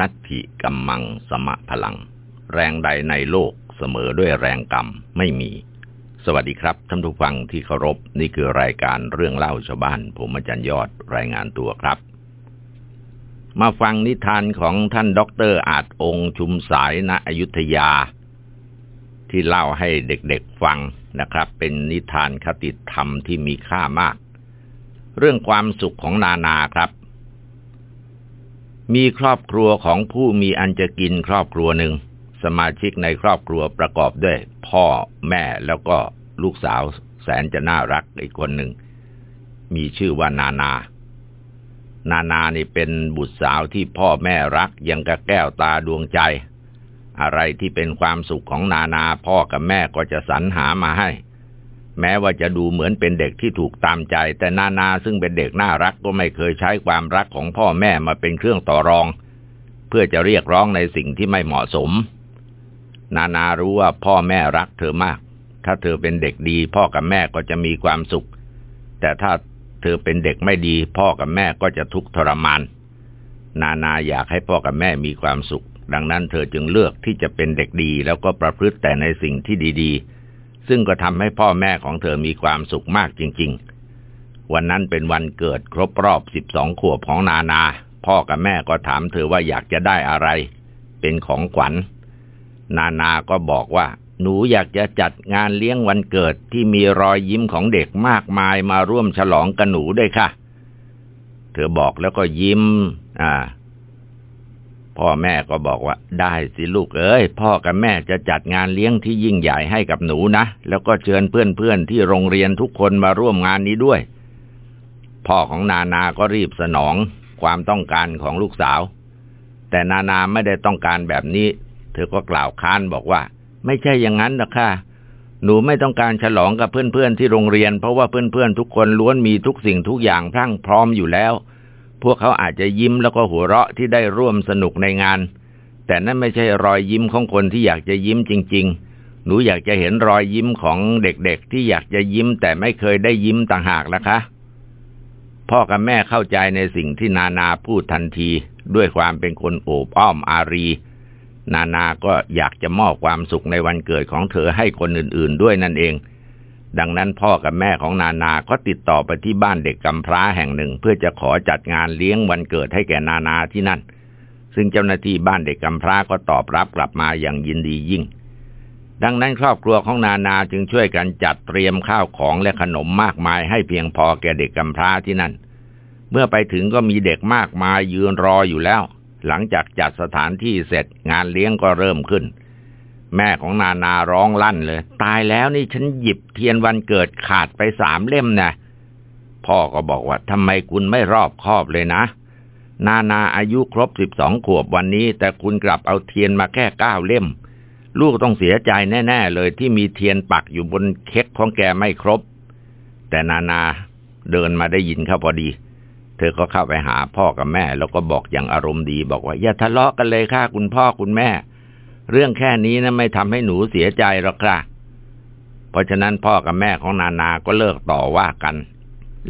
นัตถิกัมมังสมะพลัง แรงใดในโลกเสมอด้วยแรงกรรมไม่มี สวัสดีครับท่านผู้ฟังที่เคารพนี่คือรายการเรื่องเล่าชาวบ้าน ผมอาจารย์ยอดรายงานตัวครับ มาฟังนิทานของท่านด็อกเตอร์อาจองค์ชุมสายณอยุธยา ที่เล่าให้เด็กๆฟังนะครับ เป็นนิทานคติธรรมที่มีค่ามาก เรื่องความสุขของนานาครับ มีครอบครัวของผู้มีอันจะกินครอบครัวหนึ่ง สมาชิกในครอบครัวประกอบด้วย พ่อแม่แล้วก็ลูกสาวแสนจะน่ารักอีกคนหนึ่ง มีชื่อว่านานา นานานี่เป็นบุตรสาวที่พ่อแม่รักยังกระแก้วตาดวงใจ อะไรที่เป็นความสุขของนานาพ่อกับแม่ก็จะสรรหามาให้ แม้ว่าจะดูเหมือนเป็นเด็กที่ถูกตามใจ แต่นานาซึ่งเป็นเด็กน่ารักก็ไม่เคยใช้ความรักของพ่อแม่มาเป็นเครื่องต่อรอง เพื่อจะเรียกร้องในสิ่งที่ไม่เหมาะสม นานารู้ว่าพ่อแม่รักเธอมาก ถ้าเธอเป็นเด็กดี พ่อกับแม่ก็จะมีความสุข แต่ถ้าเธอเป็นเด็กไม่ดี พ่อกับแม่ก็จะทุกข์ทรมาน นานาอยากให้พ่อกับแม่มีความสุข ดังนั้นเธอจึงเลือกที่จะเป็นเด็กดีแล้วก็ประพฤติแต่ในสิ่งที่ดี ๆ ซึ่งก็ทำให้พ่อแม่ของเธอมีความสุขมากจริง ๆ วันนั้นเป็นวันเกิดครบรอบสิบสองขวบของนานา พ่อกับแม่ก็ถามเธอว่าอยากจะได้อะไร เป็นของขวัญ นานาก็บอกว่า หนูอยากจะจัดงานเลี้ยงวันเกิดที่มีรอยยิ้มของเด็กมากมายมาร่วมฉลองกับหนูด้วยค่ะ เธอบอกแล้วก็ยิ้ม อ่า พ่อแม่ก็บอกว่า ได้สิลูกเอ้ย พ่อกับแม่จะจัดงานเลี้ยงที่ยิ่งใหญ่ให้กับหนูนะ แล้วก็เชิญเพื่อนๆที่โรงเรียนทุกคนมาร่วมงานนี้ด้วย พ่อของนานาก็รีบสนองความต้องการของลูกสาว แต่นานาไม่ได้ต้องการแบบนี้ เธอก็กล่าวค้านบอกว่า ไม่ใช่อย่างนั้นนะค่ะหนูไม่ต้องการฉลองกับเพื่อนๆที่โรงเรียน เพราะว่าเพื่อนๆทุกคนล้วนมีทุกสิ่งทุกอย่างพรั่งพร้อมอยู่แล้ว พวกเขาอาจจะยิ้มแล้วก็หัวเราะที่ได้ร่วมสนุกในงาน แต่นั่นไม่ใช่รอยยิ้มของคนที่อยากจะยิ้มจริง ๆ หนูอยากจะเห็นรอยยิ้มของเด็กๆ ที่อยากจะยิ้มแต่ไม่เคยได้ยิ้มต่างหากนะคะ พ่อกับแม่เข้าใจในสิ่งที่นานาพูดทันที ด้วยความเป็นคนโอบอ้อมอารี นานาก็อยากจะมอบความสุขในวันเกิดของเธอให้คนอื่น ๆ ด้วยนั่นเอง ดังนั้นพ่อกับแม่ของนานาก็ติดต่อไปที่บ้านเด็กกำพร้าแห่งหนึ่ง เพื่อจะขอจัดงานเลี้ยงวันเกิดให้แก่นานาที่นั่น ซึ่งเจ้าหน้าที่บ้านเด็กกำพร้าก็ตอบรับกลับมาอย่างยินดียิ่ง ดังนั้นครอบครัวของนานาจึงช่วยกันจัดเตรียมข้าวของและขนมมากมายให้เพียงพอแก่เด็กกำพร้าที่นั่น เมื่อไปถึงก็มีเด็กมากมายยืนรออยู่แล้ว หลังจากจัดสถานที่เสร็จงานเลี้ยงก็เริ่มขึ้น แม่ของนานาร้องลั่นเลย ตายแล้วนี่ฉันหยิบเทียนวันเกิดขาดไปสามเล่มนะพ่อก็บอกว่าทำไมคุณไม่รอบคอบเลยนะ นานาอายุครบสิบสองขวบวันนี้ แต่คุณกลับเอาเทียนมาแค่เก้าเล่ม ลูกต้องเสียใจแน่ ๆ เลยที่มีเทียนปักอยู่บนเค้กของแกไม่ครบ แต่นานาเดินมาได้ยินเข้าพอดี เธอก็เข้าไปหาพ่อกับแม่ แล้วก็บอกอย่างอารมณ์ดี บอกว่าอย่าทะเลาะกันเลยค่ะคุณพ่อคุณแม่ เรื่องแค่นี้นะไม่ทำให้หนูเสียใจหรอกค่ะ เพราะฉะนั้นพ่อกับแม่ของนานาก็เลิกต่อว่ากัน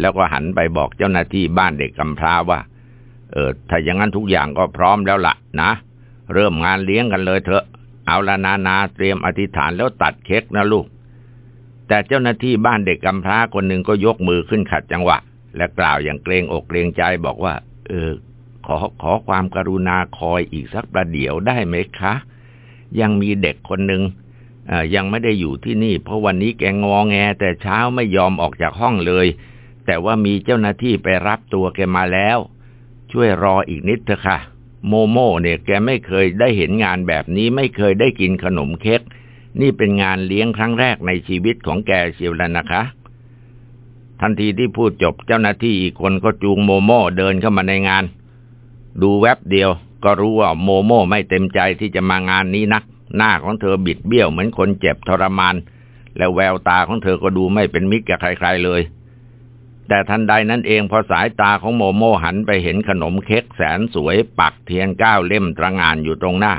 แล้วก็หันไปบอกเจ้าหน้าที่บ้านเด็กกำพร้าว่า เออ ถ้าอย่างนั้นทุกอย่างก็พร้อมแล้วล่ะนะ เริ่มงานเลี้ยงกันเลยเถอะ เอาละนานาเตรียมอธิษฐานแล้วตัดเค้กนะลูก แต่เจ้าหน้าที่บ้านเด็กกำพร้าคนหนึ่งก็ยกมือขึ้นขัดจังหวะ และกล่าวอย่างเกรงอกเกรงใจบอกว่า เออขอขอความกรุณาคอยอีกสักประเดี๋ยวได้ไหมคะ ยังมีเด็กคนหนึ่งยังไม่ได้อยู่ที่นี่ เพราะวันนี้แกงอแง แต่เช้าไม่ยอมออกจากห้องเลย แต่ว่ามีเจ้าหน้าที่ไปรับตัวแกมาแล้ว ช่วยรออีกนิดเถอะค่ะ โมโม่เนี่ยแกไม่เคยได้เห็นงานแบบนี้ไม่เคยได้กินขนมเค้กนี่เป็นงานเลี้ยงครั้งแรกในชีวิตของแกเชียวแล้วนะคะ ทันทีที่พูดจบเจ้าหน้าที่อีกคนก็จูงโมโม่เดินเข้ามาในงาน ดูแวบเดียว ก็รู้ว่าโมโม่ไม่เต็มใจที่จะมางานนี้นักหน้าของเธอบิดเบี้ยวเหมือนคนเจ็บทรมาน และแววตาของเธอก็ดูไม่เป็นมิตรกับใครๆเลย แต่ทันใดนั้นเองพอสายตาของโมโม่หันไปเห็นขนมเค้กแสนสวย ปักเทียนเก้าเล่มตระงานอยู่ตรงหน้า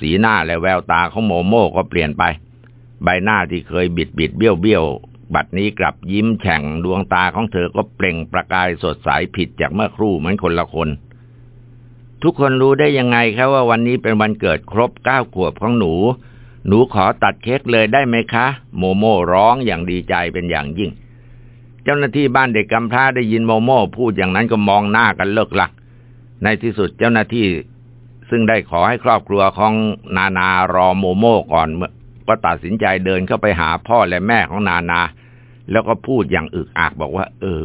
สีหน้าและแววตาของโมโม่ก็เปลี่ยนไป ใบหน้าที่เคยบิดบิดเบี้ยวเบี้ยวบัดนี้กลับยิ้มแฉ่งดวงตาของเธอก็เปล่งประกายสดใสผิดจากเมื่อครู่เหมือนคนละคน ทุกคนรู้ได้ยังไงครับว่าวันนี้เป็นวันเกิดครบเก้าขวบของหนู หนูขอตัดเค้กเลยได้ไหมคะ โมโม่ร้องอย่างดีใจเป็นอย่างยิ่ง เจ้าหน้าที่บ้านเด็กกำพร้าได้ยินโมโม่พูดอย่างนั้นก็มองหน้ากันเลิกลัก ในที่สุดเจ้าหน้าที่ซึ่งได้ขอให้ครอบครัวของนานารอโมโม่ก่อนก็ตัดสินใจเดินเข้าไปหาพ่อและแม่ของนานา แล้วก็พูดอย่างอึกอักบอกว่า เออ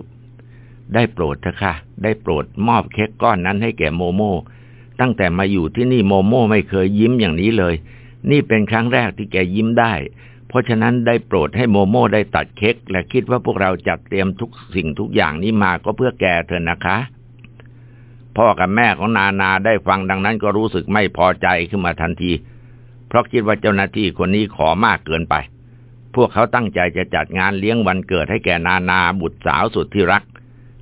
ได้โปรดเถอะค่ะ ได้โปรดมอบเค้กก้อนนั้นให้แก่โมโม่ตั้งแต่มาอยู่ที่นี่โมโม่ไม่เคยยิ้มอย่างนี้เลย นี่เป็นครั้งแรกที่แกยิ้มได้ เพราะฉะนั้นได้โปรดให้โมโม่ได้ตัดเค้กและคิดว่าพวกเราจัดเตรียมทุกสิ่งทุกอย่างนี้มาก็เพื่อแกเถอะนะคะ พ่อกับแม่ของนานาได้ฟังดังนั้นก็รู้สึกไม่พอใจขึ้นมาทันที เพราะคิดว่าเจ้าหน้าที่คนนี้ขอมากเกินไปพวกเขาตั้งใจจะจัดงานเลี้ยงวันเกิดให้แก่นานาบุตรสาวสุดที่รัก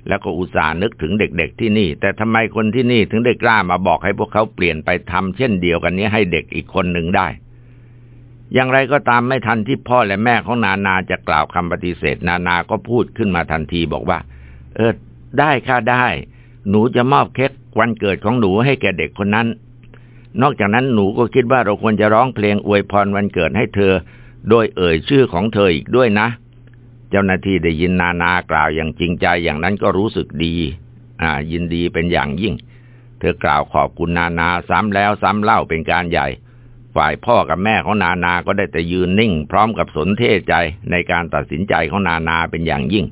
แล้วก็อุตส่าห์นึกถึงเด็กๆที่นี่ แต่ทำไมคนที่นี่ถึงได้กล้ามาบอกให้พวกเขาเปลี่ยนไปทำเช่นเดียวกันนี้ให้เด็กอีกคนหนึ่งได้ อย่างไรก็ตามไม่ทันที่พ่อและแม่ของนานาจะกล่าวคำปฏิเสธ นานาก็พูดขึ้นมาทันทีบอกว่า เออ ได้ค่ะได้ หนูจะมอบเค้กวันเกิดของหนูให้แก่เด็กคนนั้น นอกจากนั้นหนูก็คิดว่าเราควรจะร้องเพลงอวยพรวันเกิดให้เธอ โดยเอ่ยชื่อของเธออีกด้วยนะเจ้าหน้าที่ได้ยินนานากล่าวอย่างจริงใจอย่างนั้นก็รู้สึกดี อ่า ยินดีเป็นอย่างยิ่ง เธอกล่าวขอบคุณนานาซ้ำแล้วซ้ำเล่าเป็นการใหญ่ ฝ่ายพ่อกับแม่ของนานาก็ได้แต่ยืนนิ่ง พร้อมกับสนเทศใจในการตัดสินใจของนานาเป็นอย่างยิ่ง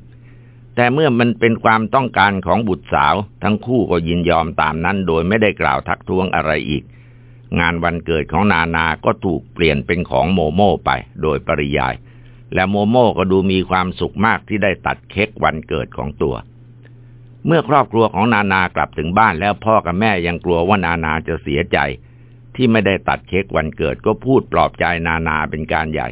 แต่เมื่อมันเป็นความต้องการของบุตรสาว ทั้งคู่ก็ยินยอมตามนั้นโดยไม่ได้กล่าวทักท้วงอะไรอีก งานวันเกิดของนานาก็ถูกเปลี่ยนเป็นของโมโม่ไป โดยปริยาย และโมโม่ก็ดูมีความสุขมากที่ได้ตัดเค้กวันเกิดของตัว เมื่อครอบครัวของนานากลับถึงบ้านแล้วพ่อกับแม่ยังกลัวว่านานาจะเสียใจ ที่ไม่ได้ตัดเค้กวันเกิดก็พูดปลอบใจนานาเป็นการใหญ่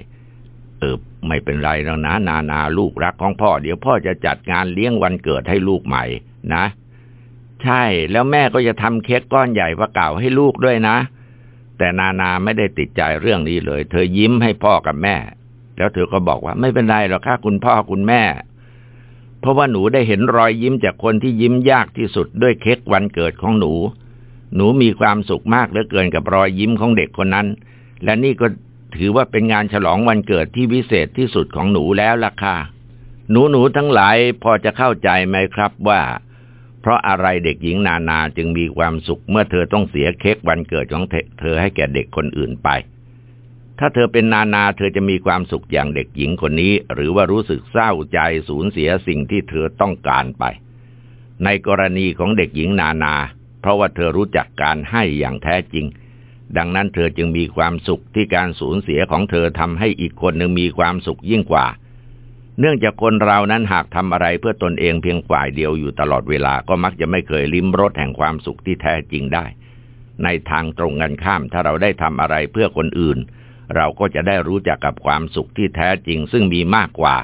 เออไม่เป็นไรแล้วนะ นานาลูกรักของพ่อ เดี๋ยวพ่อจะจัดงานเลี้ยงวันเกิดให้ลูกใหม่ นะ ใช่แล้วแม่ก็จะทำเค้กก้อนใหญ่ประกาศให้ลูกด้วยนะ แต่นานาไม่ได้ติดใจเรื่องนี้เลย เธอยิ้มให้พ่อกับแม่ แล้วเธอก็บอกว่า ไม่เป็นไรหรอกค่ะคุณพ่อคุณแม่ เพราะว่าหนูได้เห็นรอยยิ้มจากคนที่ยิ้มยากที่สุดด้วยเค้กวันเกิดของหนู หนูมีความสุขมากเหลือเกินกับรอยยิ้มของเด็กคนนั้น และนี่ก็ถือว่าเป็นงานฉลองวันเกิดที่วิเศษที่สุดของหนูแล้วล่ะค่ะ หนูหนูทั้งหลายพอจะเข้าใจไหมครับว่า เพราะอะไรเด็กหญิงนานาจึงมีความสุขเมื่อเธอต้องเสียเค้กวันเกิดของเธอให้แก่เด็กคนอื่นไป ถ้าเธอเป็นนานาเธอจะมีความสุขอย่างเด็กหญิงคนนี้ หรือว่ารู้สึกเศร้าใจสูญเสียสิ่งที่เธอต้องการไป ในกรณีของเด็กหญิงนานา เพราะว่าเธอรู้จักการให้อย่างแท้จริง ดังนั้นเธอจึงมีความสุขที่การสูญเสียของเธอทำให้อีกคนหนึ่งมีความสุขยิ่งกว่า เนื่องจากคนเรานั้นหากทำอะไรเพื่อตนเองเพียงฝ่ายเดียวอยู่ตลอดเวลาก็มักจะไม่เคยลิ้มรสแห่งความสุขที่แท้จริงได้ ในทางตรงกันข้ามถ้าเราได้ทำอะไรเพื่อคนอื่น เราก็จะได้รู้จักกับความสุขที่แท้จริง ซึ่งมีมากกว่า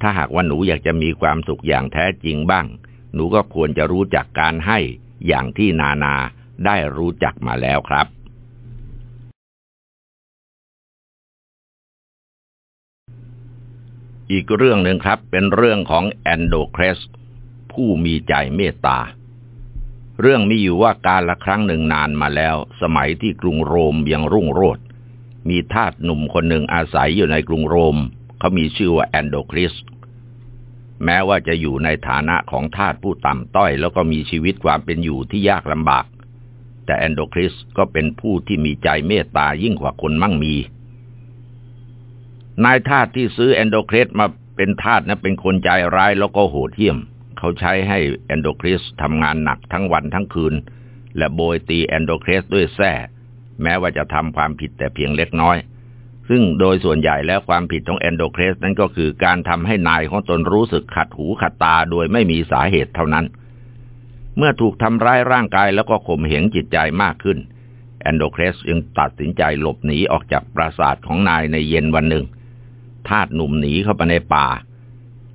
ถ้าหากว่าหนูอยากจะมีความสุขอย่างแท้จริงบ้าง หนูก็ควรจะรู้จักการให้อย่างที่นานาได้รู้จักมาแล้วครับ อีกเรื่องหนึ่งครับเป็นเรื่องของแอนโดเครสผู้มีใจเมตตา เรื่องมีอยู่ว่าการละครั้งหนึ่งนานมาแล้ว สมัยที่กรุงโรมยังรุ่งโรจน์ มีทาสหนุ่มคนหนึ่งอาศัยอยู่ในกรุงโรม เขามีชื่อว่าแอนโดคริส แม้ว่าจะอยู่ในฐานะของทาสผู้ต่ำต้อย แล้วก็มีชีวิตความเป็นอยู่ที่ยากลำบาก แต่แอนโดคริสก็เป็นผู้ที่มีใจเมตตายิ่งกว่าคนมั่งมี นายทาสที่ซื้อแอนโดคริสมาเป็นทาสนะเป็นคนใจร้ายแล้วก็โหดเหี้ยม เขาใช้ให้แอนโดคริสทำงานหนักทั้งวันทั้งคืน และโบยตีแอนโดคริสด้วยแส้ แม้ว่าจะทำความผิดแต่เพียงเล็กน้อย ซึ่งโดยส่วนใหญ่แล้วความผิดของแอนโดเครสนั้นก็คือการทำให้นายของตนรู้สึกขัดหูขัดตาโดยไม่มีสาเหตุเท่านั้น เมื่อถูกทำร้ายร่างกายแล้วก็ข่มเหงจิตใจมากขึ้น แอนโดเครสจึงตัดสินใจหลบหนีออกจากปราสาทของนายในเย็นวันหนึ่งทาสหนุ่มหนีเข้าไปในป่า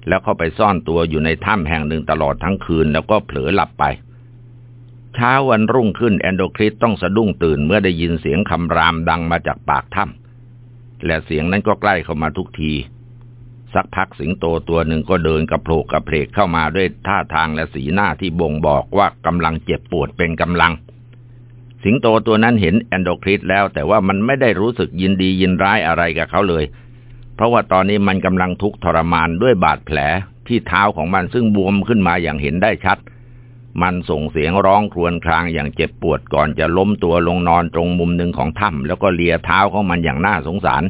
แล้วเข้าไปซ่อนตัวอยู่ในถ้ำแห่งหนึ่งตลอดทั้งคืนแล้วก็เผลอหลับไป เช้าวันรุ่งขึ้นแอนโดคริสต้องสะดุ้งตื่นเมื่อได้ยินเสียงคำรามดังมาจากปากถ้ำและเสียงนั้นก็ใกล้เข้ามาทุกที สักพักสิงโตตัวหนึ่งก็เดินกระโผลกกระเพลกเข้ามาด้วยท่าทางและสีหน้าที่บ่งบอกว่ากำลังเจ็บปวดเป็นกำลัง สิงโตตัวนั้นเห็นแอนโดคริสแล้ว แต่ว่ามันไม่ได้รู้สึกยินดียินร้ายอะไรกับเขาเลย เพราะว่าตอนนี้มันกำลังทุกข์ทรมานด้วยบาดแผลที่เท้าของมันซึ่งบวมขึ้นมาอย่างเห็นได้ชัด มันส่งเสียงร้องครวญครางอย่างเจ็บปวดก่อนจะล้มตัวลงนอนตรงมุมหนึ่งของถ้ำแล้วก็เลียเท้าของมันอย่างน่าสงสาร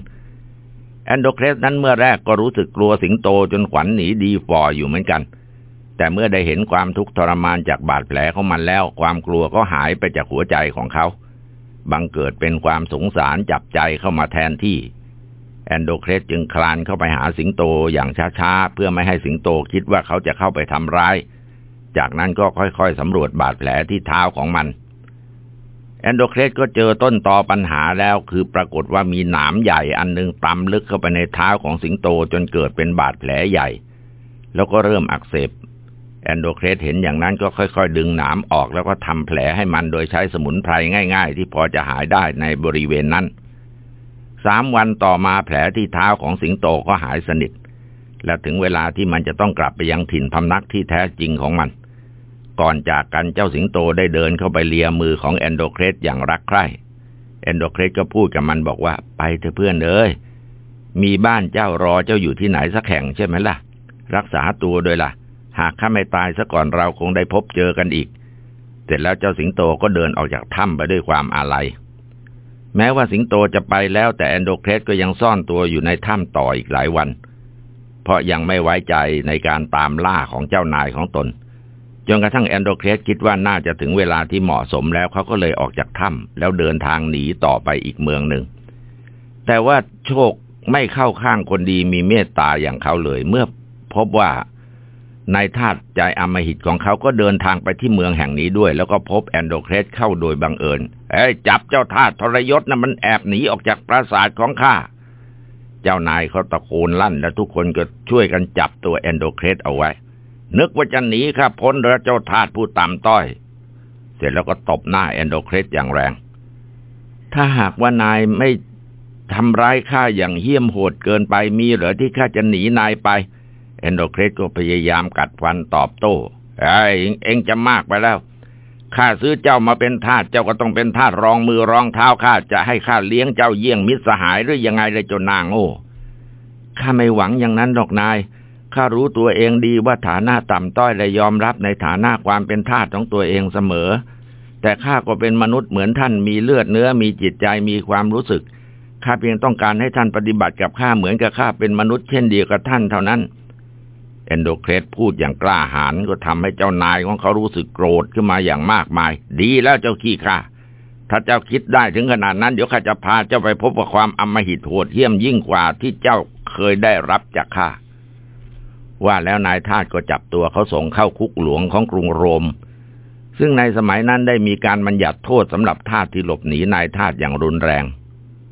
แอนโดเครสนั้นเมื่อแรกก็รู้สึกกลัวสิงโตจนขวัญหนีดีฟออยู่เหมือนกัน แต่เมื่อได้เห็นความทุกข์ทรมานจากบาดแผลของมันแล้ว ความกลัวก็หายไปจากหัวใจของเขา บังเกิดเป็นความสงสารจับใจเข้ามาแทนที่ แอนโดเครสจึงคลานเข้าไปหาสิงโตอย่างช้าๆเพื่อไม่ให้สิงโตคิดว่าเขาจะเข้าไปทำร้าย จากนั้นก็ค่อยๆสำรวจบาดแผลที่เท้าของมัน แอนโดเครสก็เจอต้นตอปัญหาแล้วคือปรากฏว่ามีหนามใหญ่อันนึงตำลึกเข้าไปในเท้าของสิงโตจนเกิดเป็นบาดแผลใหญ่ แล้วก็เริ่มอักเสบแอนโดเครสเห็นอย่างนั้นก็ค่อยๆ ดึงหนามออกแล้วก็ทำแผลให้มันโดยใช้สมุนไพรง่าย ๆ ที่พอจะหายได้ในบริเวณนั้นสามวันต่อมาแผลที่เท้าของสิงโตก็หายสนิท และถึงเวลาที่มันจะต้องกลับไปยังถิ่นพำนักที่แท้จริงของมัน ก่อนจากกันเจ้าสิงโตได้เดินเข้าไปเลียมือของแอนโดเครสอย่างรักใคร่แอนโดเครสก็พูดกับมันบอกว่าไปเถอะเพื่อนเอ้ยมีบ้านเจ้ารอเจ้าอยู่ที่ไหนสักแห่งใช่ไหมล่ะ รักษาตัวโดยล่ะ หากข้าไม่ตายซะก่อนเราคงได้พบเจอกันอีก เสร็จแล้วเจ้าสิงโตก็เดินออกจากถ้ำไปด้วยความอาลัย แม้ว่าสิงโตจะไปแล้วแต่แอนโดเครสก็ยังซ่อนตัวอยู่ในถ้ำต่ออีกหลายวัน เพราะยังไม่ไว้ใจในการตามล่าของเจ้านายของตน จนกระทั่งแอนโดเครสคิดว่าน่าจะถึงเวลาที่เหมาะสมแล้วเขาก็เลยออกจากถ้ำแล้วเดินทางหนีต่อไปอีกเมืองหนึ่ง แต่ว่าโชคไม่เข้าข้างคนดีมีเมตตาอย่างเขาเลย เมื่อพบว่านายทาสใจอมหิตของเขาก็เดินทางไปที่เมืองแห่งนี้ด้วย แล้วก็พบแอนโดเครสเข้าโดยบังเอิญเอ้ยจับเจ้าทาสทรยศนะ่ะมันแอบหนีออกจากปราสาทของข้าเจ้านายเขาตะโกนลั่น และทุกคนก็ช่วยกันจับตัวแอนโดเครสเอาไว้ นึกว่าจะหนีครับพ้นเรือเจ้าทาสผู้ต่ำต้อย เสร็จแล้วก็ตบหน้าแอนโดเครสอย่างแรง ถ้าหากว่านายไม่ทำร้ายข้าอย่างเหี้ยมโหดเกินไปมีเหรอที่ข้าจะหนีนายไปเอนโดเครสก็พยายามกัดฟันตอบโต้ไอ้เองจะมากไปแล้วข้าซื้อเจ้ามาเป็นทาสเจ้าก็ต้องเป็นทาสรองมือรองเท้าข้าจะให้ข้าเลี้ยงเจ้าเยี่ยงมิตรสหายหรือยังไงเลยจนนางโง่ข้าไม่หวังอย่างนั้นหรอกนาย ข้ารู้ตัวเองดีว่าฐานะต่ำต้อยและยอมรับในฐานะความเป็นทาสของตัวเองเสมอ แต่ข้าก็เป็นมนุษย์เหมือนท่านมีเลือดเนื้อมีจิตใจมีความรู้สึกข้าเพียงต้องการให้ท่านปฏิบัติกับข้าเหมือนกับข้าเป็นมนุษย์เช่นเดียวกับท่านเท่านั้นเอนโดเครสพูดอย่างกล้าหาญก็ทำให้เจ้านายของเขารู้สึกโกรธขึ้นมาอย่างมากมาย ดีแล้วเจ้าขี้ข้าถ้าเจ้าคิดได้ถึงขนาดนั้น เดี๋ยวข้าจะพาเจ้าไปพบกับความอมหิตโหดเหี้ยมยิ่งกว่าที่เจ้าเคยได้รับจากข้า ว่าแล้วนายทาสก็จับตัวเขาส่งเข้าคุกหลวงของกรุงโรม ซึ่งในสมัยนั้นได้มีการบัญญัติโทษสำหรับทาสที่หลบหนีนายทาสอย่างรุนแรง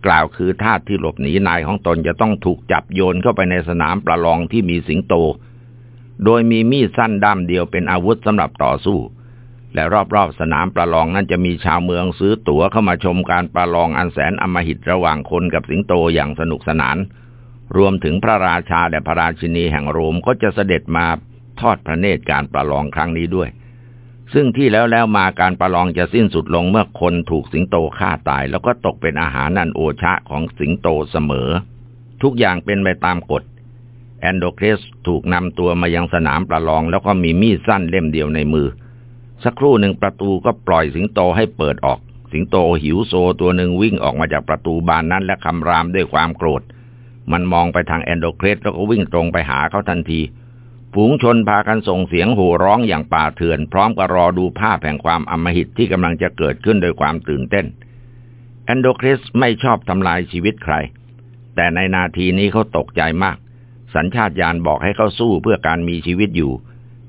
กล่าวคือทาสที่หลบหนีนายของตนจะต้องถูกจับโยนเข้าไปในสนามประลองที่มีสิงโต โดยมีมีดสั้นด้ามเดียวเป็นอาวุธสำหรับต่อสู้ และรอบๆสนามประลองนั้นจะมีชาวเมืองซื้อตั๋วเข้ามาชมการประลองอันแสนอมหิตระหว่างคนกับสิงโตอย่างสนุกสนาน รวมถึงพระราชาและพระราชินีแห่งโรมก็จะเสด็จมาทอดพระเนตรการประลองครั้งนี้ด้วย ซึ่งที่แล้วแล้วมาการประลองจะสิ้นสุดลงเมื่อคนถูกสิงโตฆ่าตาย แล้วก็ตกเป็นอาหารนันโอชะของสิงโตเสมอ ทุกอย่างเป็นไปตามกฎ แอนโดเครสถูกนำตัวมายังสนามประลองแล้วก็มีมีดสั้นเล่มเดียวในมือ สักครู่หนึ่งประตูก็ปล่อยสิงโตให้เปิดออก สิงโตหิวโซตัวหนึ่งวิ่งออกมาจากประตูบานนั้นและคำรามด้วยความโกรธ มันมองไปทางแอนโดเครสแล้วก็วิ่งตรงไปหาเขาทันที ฝูงชนพากันส่งเสียงโห่ร้องอย่างป่าเถื่อน พร้อมกับรอดูภาพแห่งความอำมหิตที่กำลังจะเกิดขึ้นโดยความตื่นเต้น แอนโดเครสไม่ชอบทำลายชีวิตใคร แต่ในนาทีนี้เขาตกใจมาก สัญชาตญาณบอกให้เขาสู้เพื่อการมีชีวิตอยู่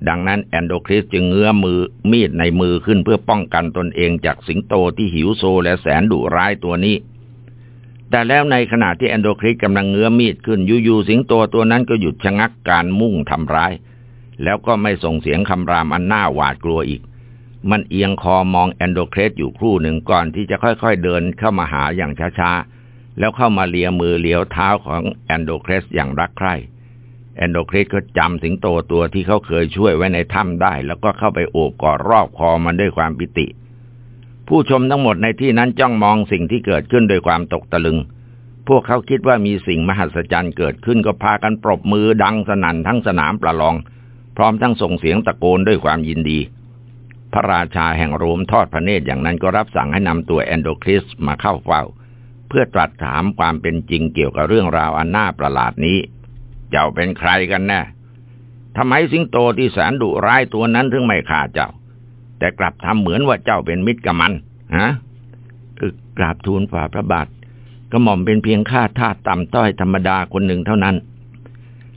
ดังนั้นแอนโดคริสจึงเงื้อมือมีดในมือขึ้นเพื่อป้องกันตนเองจากสิงโตที่หิวโซและแสนดุร้ายตัวนี้ แต่แล้วในขณะที่แอนโดคริสกำลังเงื้อมีดขึ้นอยู่ๆสิงโตตัวนั้นก็หยุดชะงักการมุ่งทำร้าย แล้วก็ไม่ส่งเสียงคำรามอันน่าหวาดกลัวอีก มันเอียงคอมองแอนโดครสอยู่ครู่หนึ่งก่อนที่จะค่อยๆเดินเข้ามาหาอย่างช้าๆ แล้วเข้ามาเลียมือเลียวเท้าของแอนโดครสอย่างรักใคร่แอนโดคริสก็จำสิงโตตัวที่เขาเคยช่วยไว้ในถ้ำได้ แล้วก็เข้าไปโอบกอดรอบคอมันด้วยความปิติ ผู้ชมทั้งหมดในที่นั้นจ้องมองสิ่งที่เกิดขึ้นโดยความตกตะลึง พวกเขาคิดว่ามีสิ่งมหัศจรรย์เกิดขึ้นก็พากันปรบมือดังสนั่นทั้งสนามประลอง พร้อมทั้งส่งเสียงตะโกนด้วยความยินดี พระราชาแห่งโรมทอดพระเนตรอย่างนั้นก็รับสั่งให้นำตัวแอนโดคริสมาเข้าเฝ้า เพื่อตรัสถามความเป็นจริงเกี่ยวกับเรื่องราวอันน่าประหลาดนี้ เจ้าเป็นใครกันแน่ทำไมสิงโตที่แสนดุร้ายตัวนั้นถึงไม่ฆ่าเจ้า แต่กลับทำเหมือนว่าเจ้าเป็นมิตรกับมันฮะกราบทูลฝ่าพระบาทกระหม่อมเป็นเพียงข้าทาสต่ำต้อยธรรมดาคนหนึ่งเท่านั้น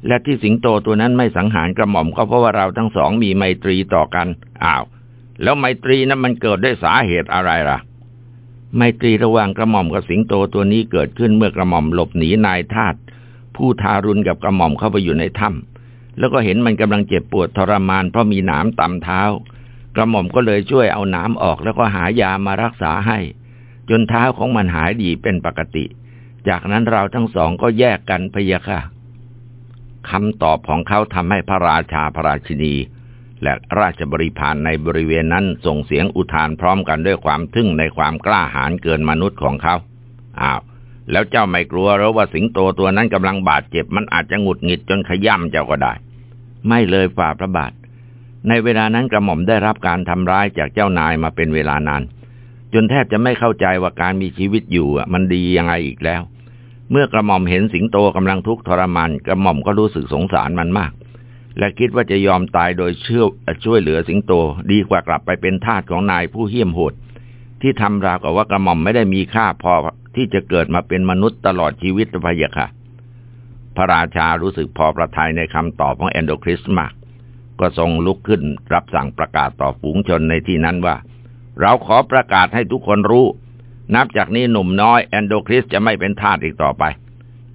และที่สิงโตตัวนั้นไม่สังหารกระหม่อมก็เพราะว่าเราทั้งสองมีไมตรีต่อกันอ้าว แล้วไมตรีนั้นมันเกิดด้วยสาเหตุอะไรล่ะไมตรีระหว่างกระหม่อมกับสิงโตตัวนี้เกิดขึ้นเมื่อกระหม่อมหลบหนีนายทาสผู้ทารุณกับกระหม่อมเข้าไปอยู่ในถ้ำแล้วก็เห็นมันกำลังเจ็บปวดทรมานเพราะมีหนามตำเท้า กระหม่อมก็เลยช่วยเอานามออกแล้วก็หายามารักษาให้ จนเท้าของมันหายดีเป็นปกติ จากนั้นเราทั้งสองก็แยกกันพยาค่ะคำตอบของเขาทำให้พระราชาพระราชินี และราชบริพารในบริเวณนั้นส่งเสียงอุทานพร้อมกันด้วยความทึ่งในความกล้าหาญเกินมนุษย์ของเขาอ้าวแล้วเจ้าไม่กลัวหรือว่าสิงโตตัวนั้นกำลังบาดเจ็บมันอาจจะหงุดหงิดจนขย่ำเจ้าก็ได้ ไม่เลยฝ่าพระบาท ในเวลานั้นกระหม่อมได้รับการทำร้ายจากเจ้านายมาเป็นเวลานาน จนแทบจะไม่เข้าใจว่าการมีชีวิตอยู่มันดียังไงอีกแล้ว เมื่อกระหม่อมเห็นสิงโตกำลังทุกข์ทรมานกระหม่อมก็รู้สึกสงสารมันมาก และคิดว่าจะยอมตายโดยเชื่อช่วยเหลือสิงโตดีกว่ากลับไปเป็นทาสของนายผู้เหี้ยมโหด ที่ทำราวกับว่ากระหม่อมไม่ได้มีค่าพอที่จะเกิดมาเป็นมนุษย์ตลอดชีวิตพะยะค่ะ พระราชารู้สึกพอประทัยในคำตอบของแอนโดคริสมาก ก็ทรงลุกขึ้นรับสั่งประกาศต่อฝูงชนในที่นั้นว่า เราขอประกาศให้ทุกคนรู้ นับจากนี้หนุ่มน้อยแอนโดคริสจะไม่เป็นทาสอีกต่อไป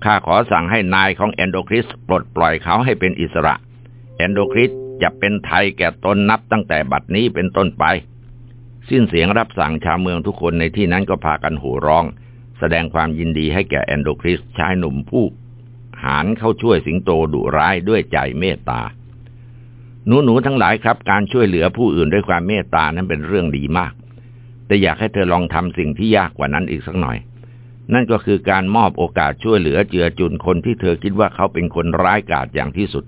ข้าขอสั่งให้นายของแอนโดคริสปลดปล่อยเขาให้เป็นอิสระ แอนโดคริสจะเป็นไทยแก่ตนนับตั้งแต่บัดนี้เป็นต้นไป สิ้นเสียงรับสั่งชาวเมืองทุกคนในที่นั้นก็พากันโห่ร้อง แสดงความยินดีให้แก่แอนโดคริสชายหนุ่มผู้ หานเข้าช่วยสิงโตดุร้ายด้วยใจเมตตา หนูหนูทั้งหลายครับ การช่วยเหลือผู้อื่นด้วยความเมตตานั้นเป็นเรื่องดีมาก แต่อยากให้เธอลองทำสิ่งที่ยากกว่านั้นอีกสักหน่อย นั่นก็คือการมอบโอกาสช่วยเหลือเจือจุนคนที่เธอคิดว่าเขาเป็นคนร้ายกาจอย่างที่สุด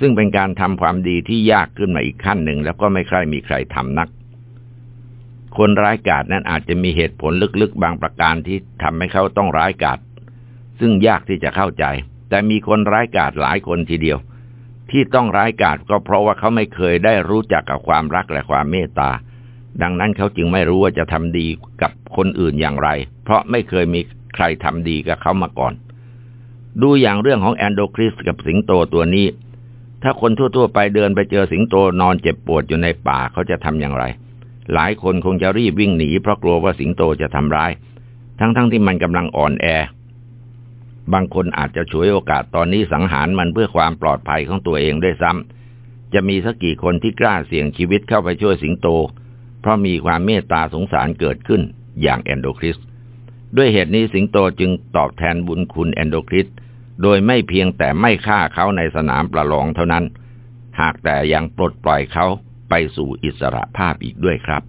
ซึ่งเป็นการทำความดีที่ยากขึ้นมาอีกขั้นหนึ่ง แล้วก็ไม่ใครมีใครทำนัก คนร้ายกาจนั้นอาจจะมีเหตุผลลึกๆ บางประการที่ทำให้เขาต้องร้ายกาจซึ่งยากที่จะเข้าใจ แต่มีคนร้ายกาจหลายคนทีเดียว ที่ต้องร้ายกาจก็เพราะว่าเขาไม่เคยได้รู้จักกับความรักและความเมตตา ดังนั้นเขาจึงไม่รู้ว่าจะทำดีกับคนอื่นอย่างไร เพราะไม่เคยมีใครทำดีกับเขามาก่อน ดูอย่างเรื่องของแอนโดคริสกับสิงโตตัวนี้ ถ้าคนทั่วๆ ไปเดินไปเจอสิงโตนอนเจ็บปวดอยู่ในป่าเขาจะทำอย่างไร หลายคนคงจะรีบวิ่งหนีเพราะกลัวว่าสิงโตจะทำร้าย ทั้งๆทที่มันกำลังอ่อนแอ บางคนอาจจะฉวยโอกาสตอนนี้สังหารมันเพื่อความปลอดภัยของตัวเองด้วยซ้ำจะมีสักกี่คนที่กล้าเสี่ยงชีวิตเข้าไปช่วยสิงโต เพราะมีความเมตตาสงสารเกิดขึ้นอย่างแอนโดคริส ด้วยเหตุนี้สิงโตจึงตอบแทนบุญคุณแอนโดคริส โดยไม่เพียงแต่ไม่ฆ่าเขาในสนามประลองเท่านั้น หากแต่ยังปลดปล่อยเขาไปสู่อิสระภาพอีกด้วยครับ